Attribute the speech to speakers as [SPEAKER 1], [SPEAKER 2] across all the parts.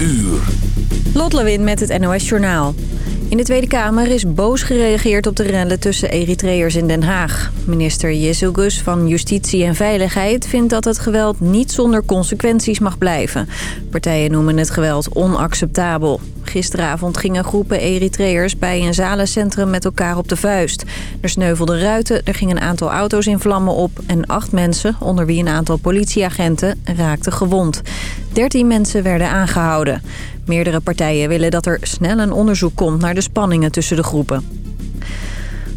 [SPEAKER 1] uur.
[SPEAKER 2] Met het NOS Journaal. In de Tweede Kamer is boos gereageerd op de rellen tussen Eritreërs in Den Haag. Minister Jezelgus van Justitie en Veiligheid vindt dat het geweld niet zonder consequenties mag blijven. Partijen noemen het geweld onacceptabel. Gisteravond gingen groepen Eritreërs bij een zalencentrum met elkaar op de vuist. Er sneuvelden ruiten, er gingen een aantal auto's in vlammen op... en acht mensen, onder wie een aantal politieagenten, raakten gewond. Dertien mensen werden aangehouden. Meerdere partijen willen dat er snel een onderzoek komt naar de spanningen tussen de groepen.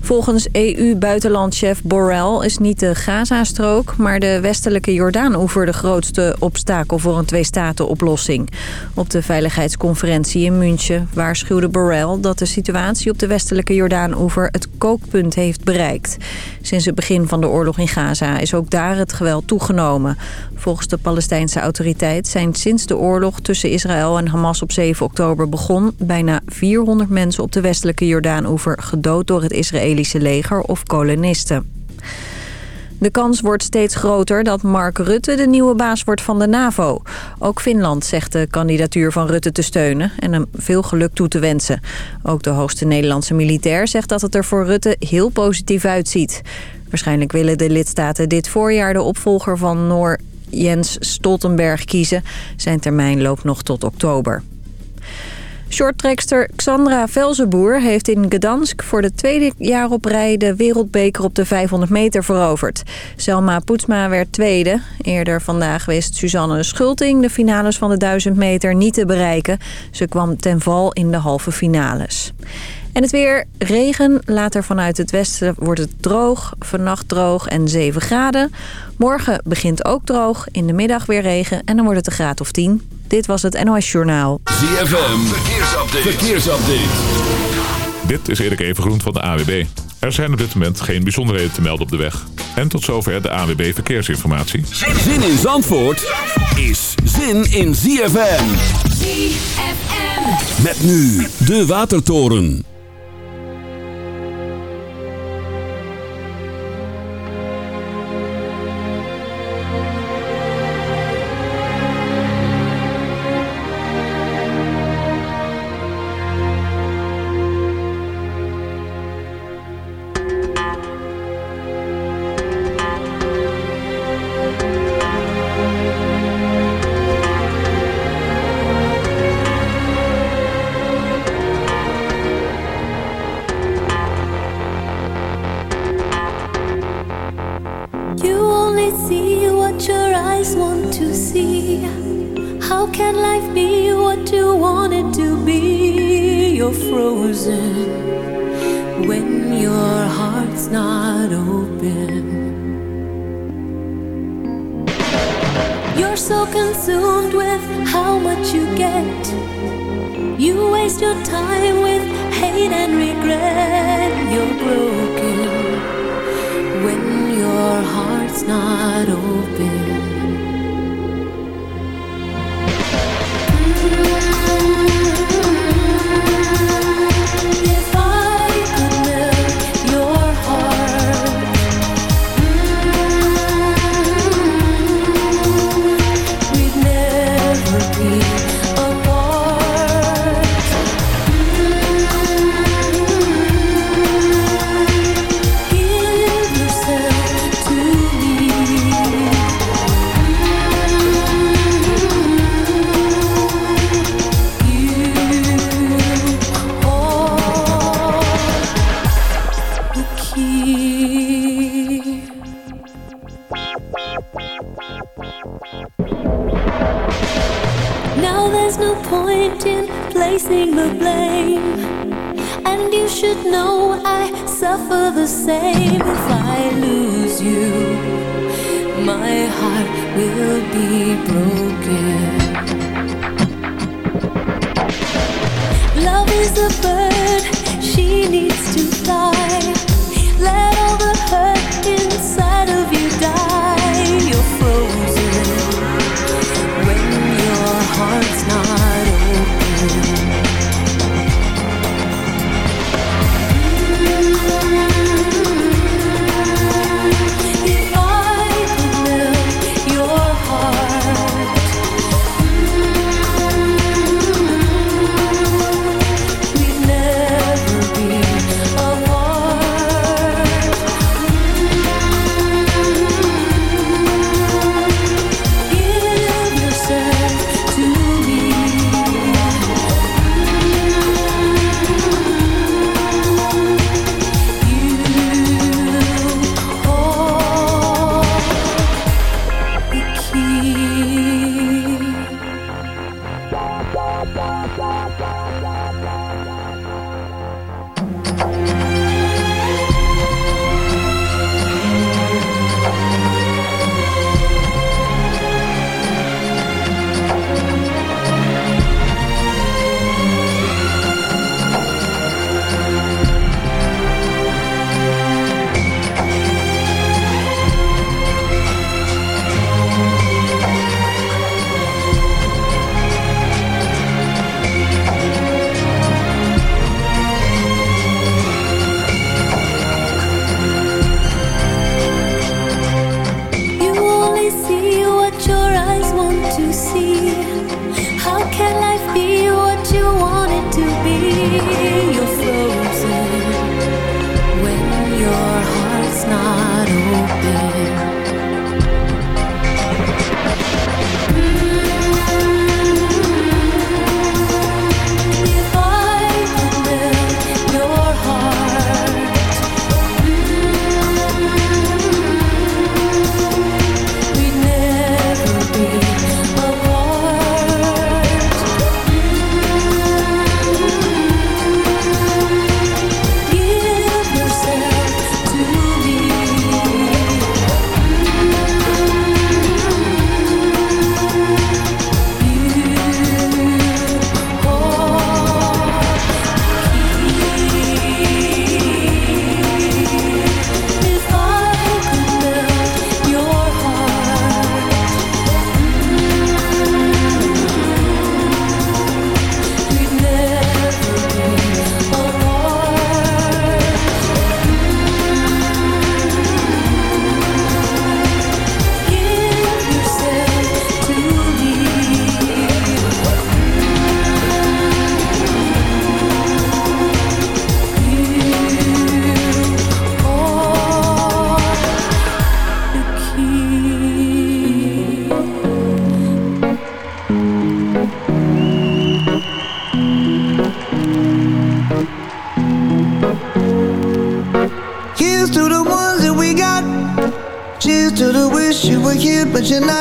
[SPEAKER 2] Volgens EU-buitenlandchef Borrell is niet de Gaza-strook... maar de westelijke Jordaan-oever de grootste obstakel voor een twee-staten-oplossing. Op de veiligheidsconferentie in München waarschuwde Borrell... dat de situatie op de westelijke Jordaan-oever het kookpunt heeft bereikt. Sinds het begin van de oorlog in Gaza is ook daar het geweld toegenomen. Volgens de Palestijnse autoriteit zijn sinds de oorlog tussen Israël en Hamas op 7 oktober begon... bijna 400 mensen op de westelijke Jordaan-oever gedood door het Israëlische leger of kolonisten. De kans wordt steeds groter dat Mark Rutte de nieuwe baas wordt van de NAVO. Ook Finland zegt de kandidatuur van Rutte te steunen en hem veel geluk toe te wensen. Ook de hoogste Nederlandse militair zegt dat het er voor Rutte heel positief uitziet. Waarschijnlijk willen de lidstaten dit voorjaar de opvolger van Noor Jens Stoltenberg kiezen. Zijn termijn loopt nog tot oktober. Shorttrekster Xandra Velzenboer heeft in Gdansk voor de tweede jaar op rij de wereldbeker op de 500 meter veroverd. Selma Poetsma werd tweede. Eerder vandaag wist Suzanne Schulting de finales van de 1000 meter niet te bereiken. Ze kwam ten val in de halve finales. En het weer, regen. Later vanuit het westen wordt het droog. Vannacht droog en 7 graden. Morgen begint ook droog. In de middag weer regen en dan wordt het een graad of 10. Dit was het NOS Journaal.
[SPEAKER 1] ZFM, verkeersupdate. verkeersupdate.
[SPEAKER 3] Dit is Erik Evengroen van de AWB. Er zijn op dit moment geen bijzonderheden te melden op de weg. En tot zover de AWB Verkeersinformatie.
[SPEAKER 1] Zin in Zandvoort is zin in ZFM.
[SPEAKER 4] ZFM.
[SPEAKER 1] Met nu de Watertoren.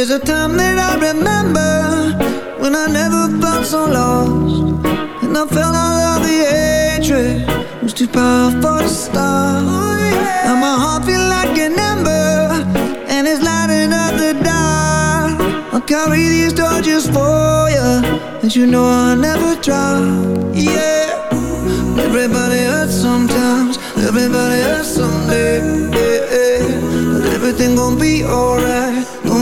[SPEAKER 4] there's a time that I remember When I never felt so lost And I felt all of the hatred. Was too powerful to stop. Oh, now my heart feel like an ember And it's lighting up the dark. I'll carry these torches for you And you know I'll never drop. Yeah. Everybody hurts sometimes. Everybody hurts someday. Yeah, yeah. But everything gon' be alright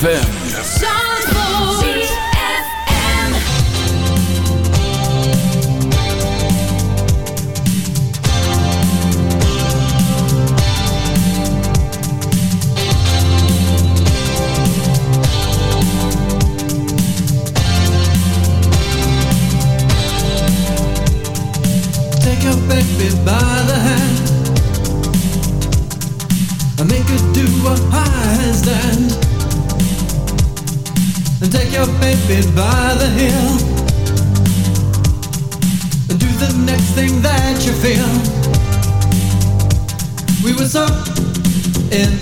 [SPEAKER 1] ZFM.
[SPEAKER 5] And take your baby by the heel and do the next thing that you feel. We were so in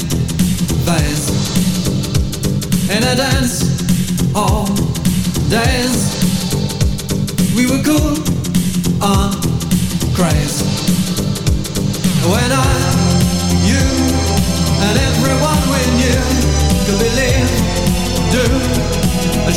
[SPEAKER 5] phase in a dance all days. We were cool on craze. When I, you, and everyone we knew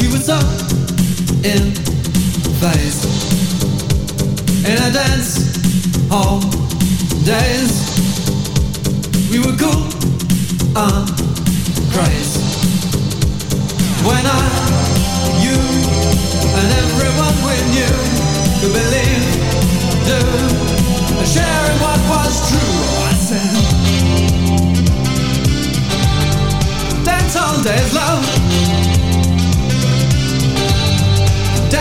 [SPEAKER 5] We were so in phase in a dance hall days. We were cool and craze when I, you, and everyone we knew could believe, do sharing what was true. I said, Dance all days, love.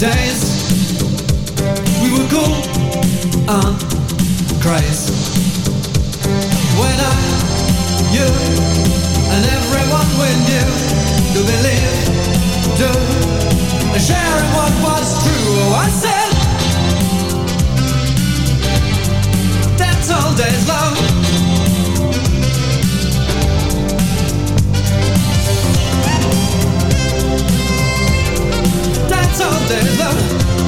[SPEAKER 5] Days. We were cool on craze when I, you, and everyone we knew to believe, and sharing what was true. Oh, I said, that's all days love. Dance all day, love.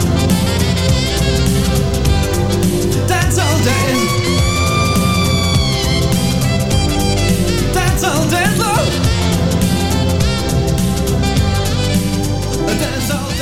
[SPEAKER 5] Dance all day. Dance all day,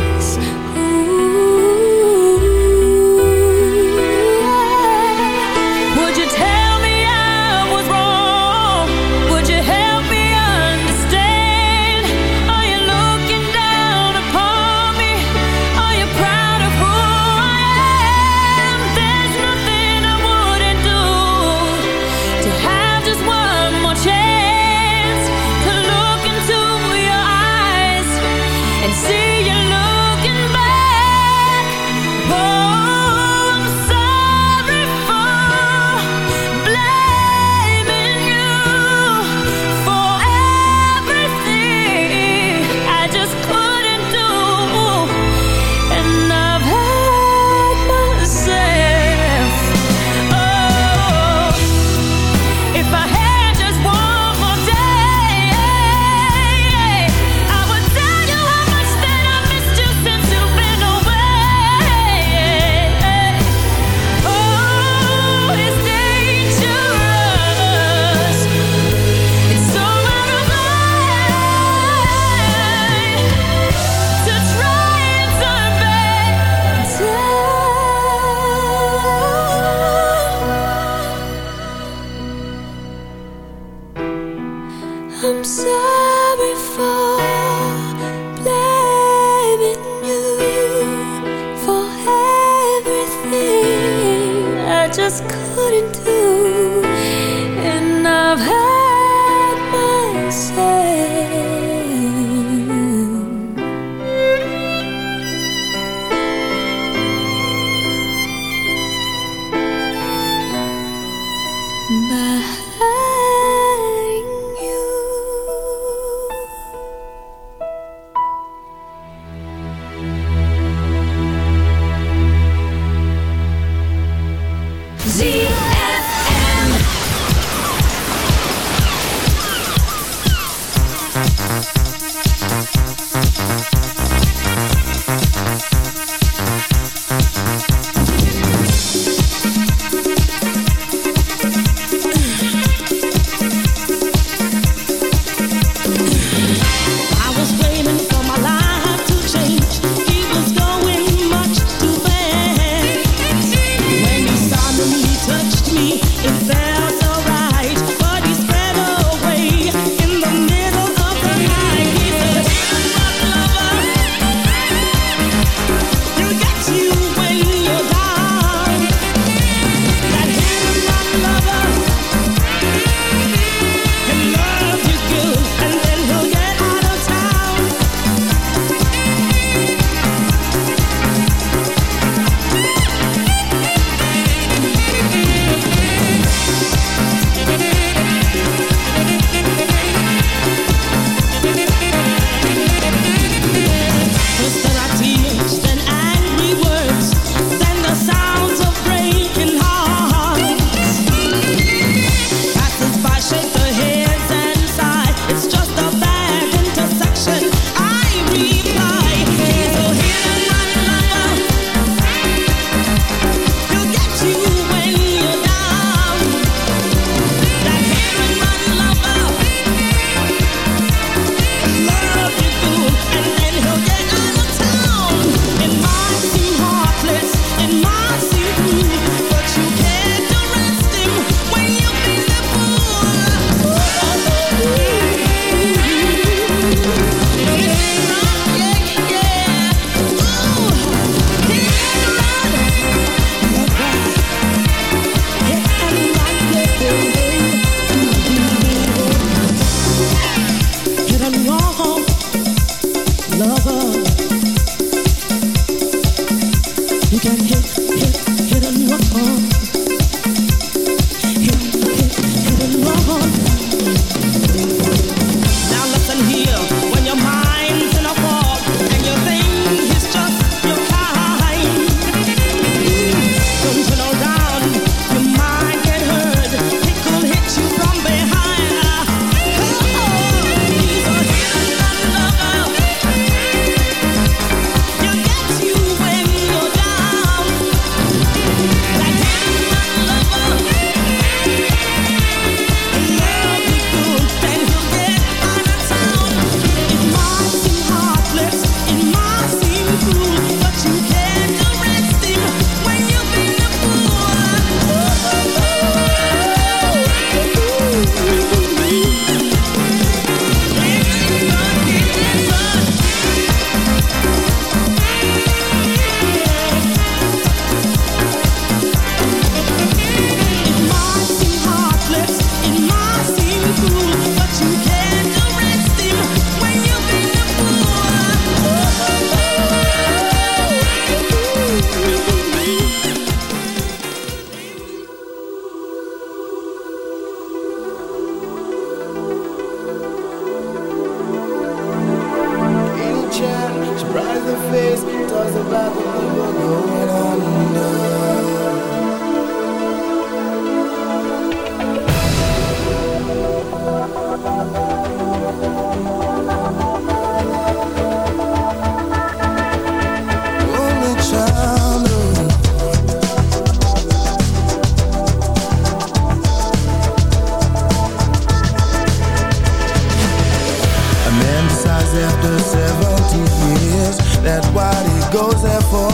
[SPEAKER 6] Rise after 70 years. That's what he goes there for,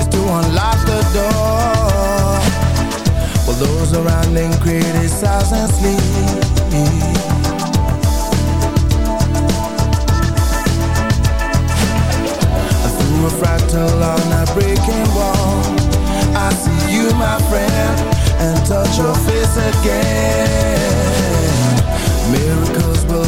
[SPEAKER 6] is to unlock the door. While those around him criticize and sleep. Through a fractal on a breaking wall, I see you, my friend, and touch your face again. Miracles will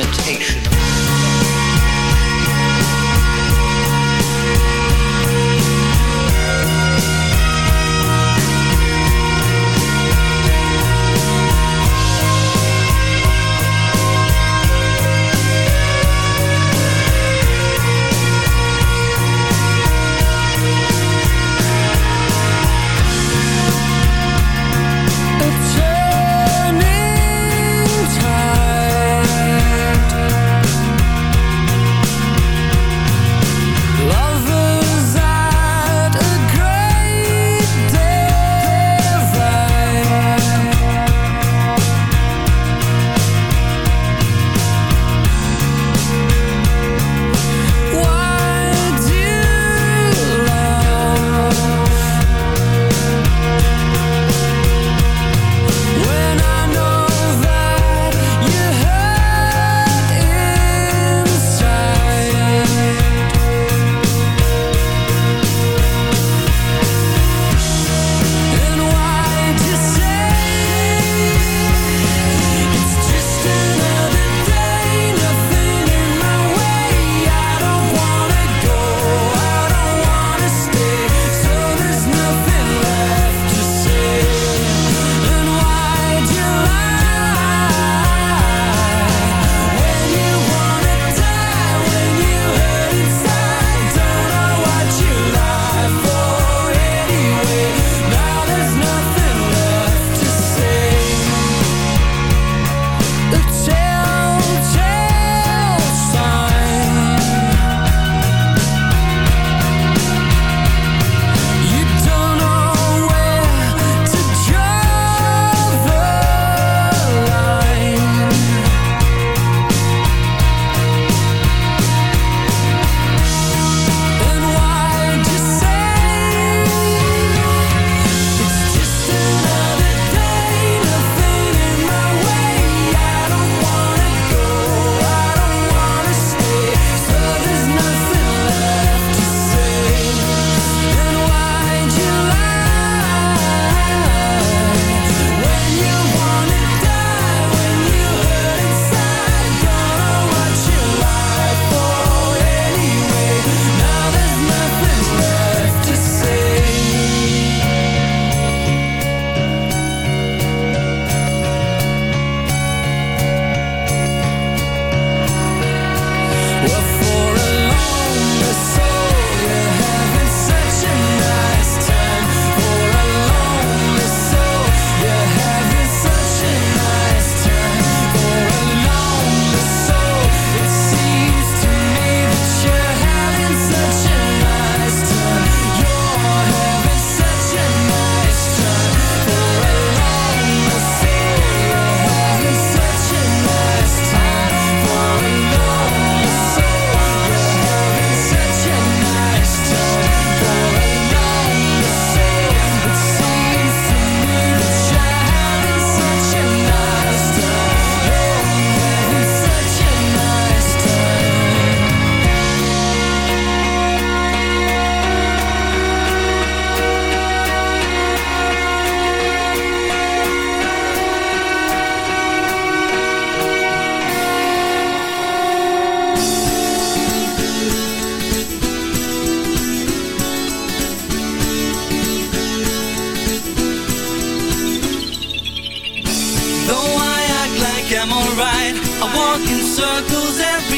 [SPEAKER 7] imitation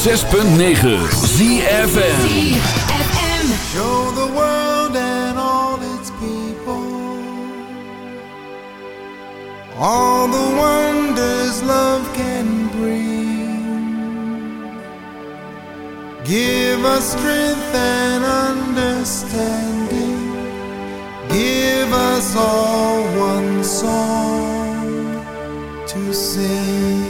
[SPEAKER 1] 106.9 ZFM ZFM
[SPEAKER 6] Show the world and all its people. All the wonders love can bring. Give us strength and understanding. Give us all one song to sing.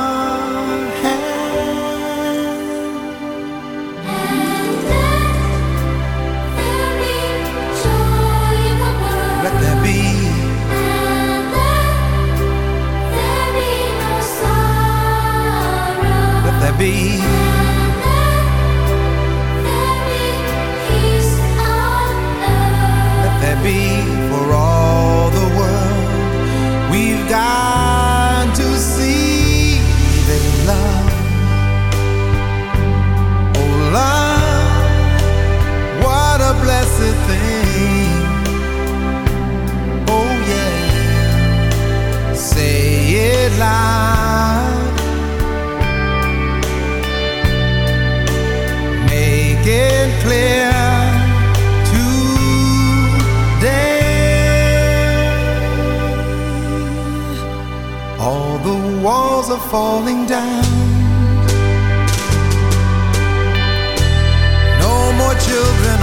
[SPEAKER 6] falling down. No more children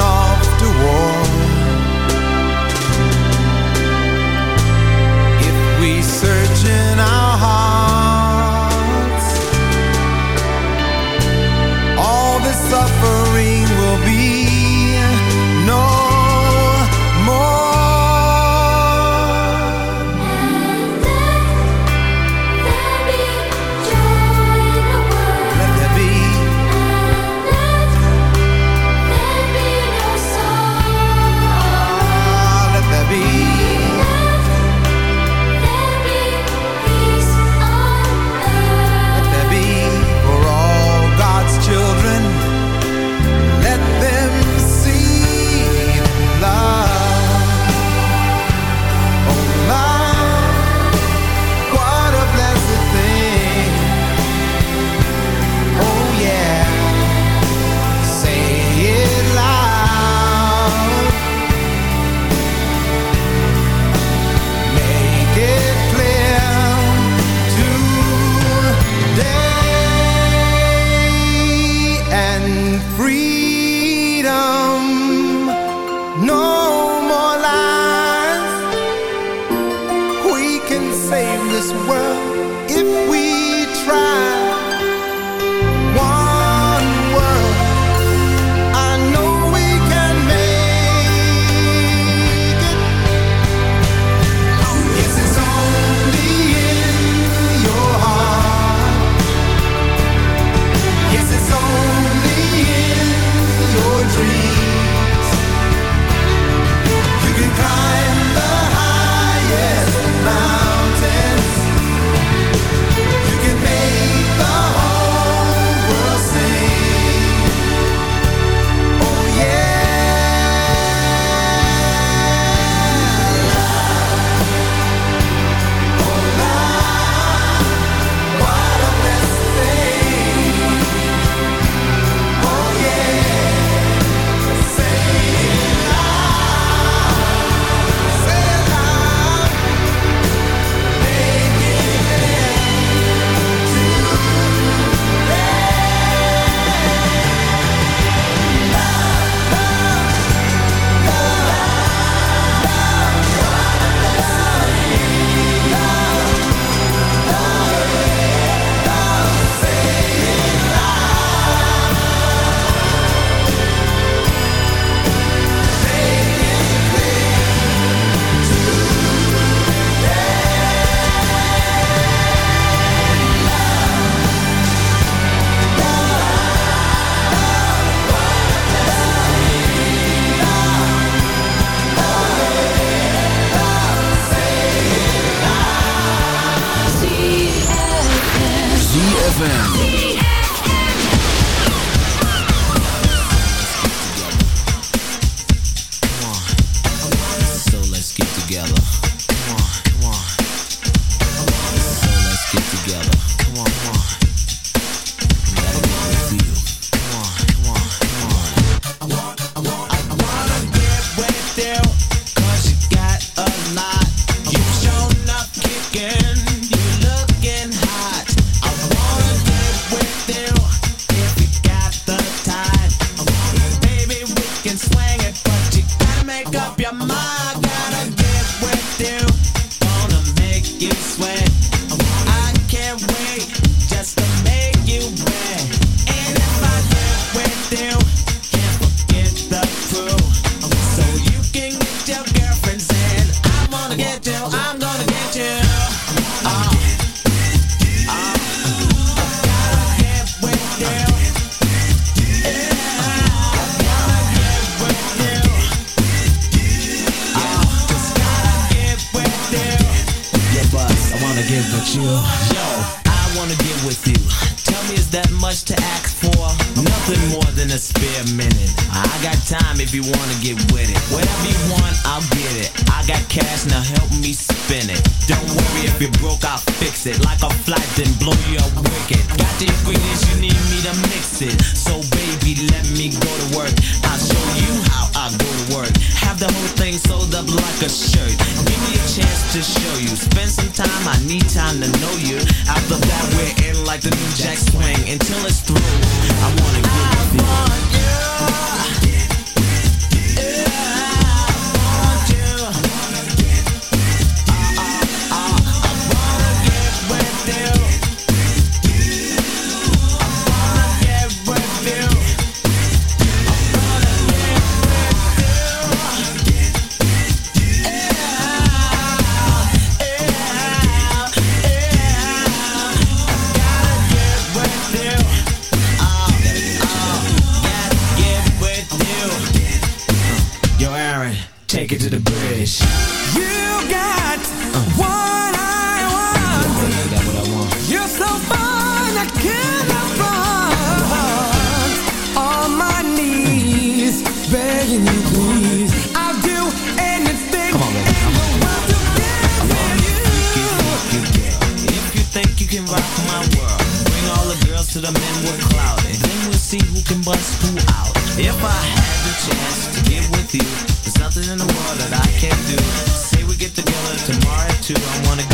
[SPEAKER 8] take it to the bridge.
[SPEAKER 9] You got uh. what I want.
[SPEAKER 8] You got what I want.
[SPEAKER 9] You're so fine, I cannot front. On my knees, begging you please. I'll do anything
[SPEAKER 8] Come on, baby.
[SPEAKER 9] in the world to.
[SPEAKER 8] If you think you can rock my world, bring all the girls to the men with clout, and then we'll see who can bust who out. If I had the chance to get with you nothing in the world that I can't do. Say we get together tomorrow too. I wanna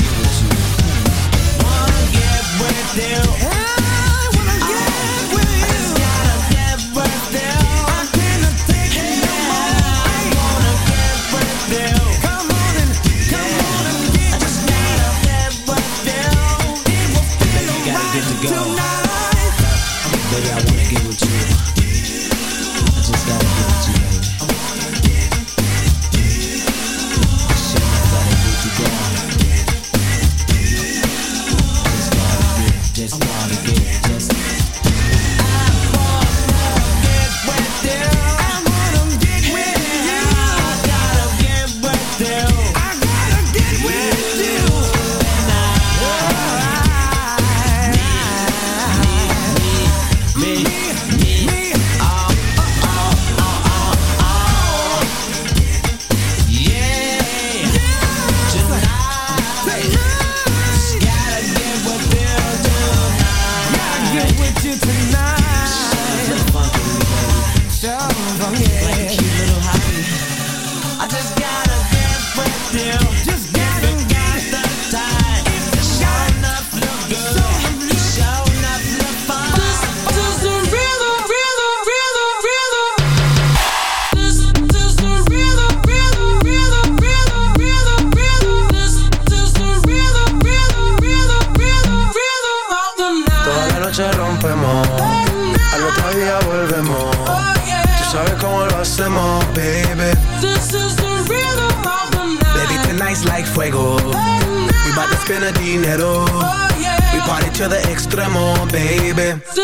[SPEAKER 8] baby.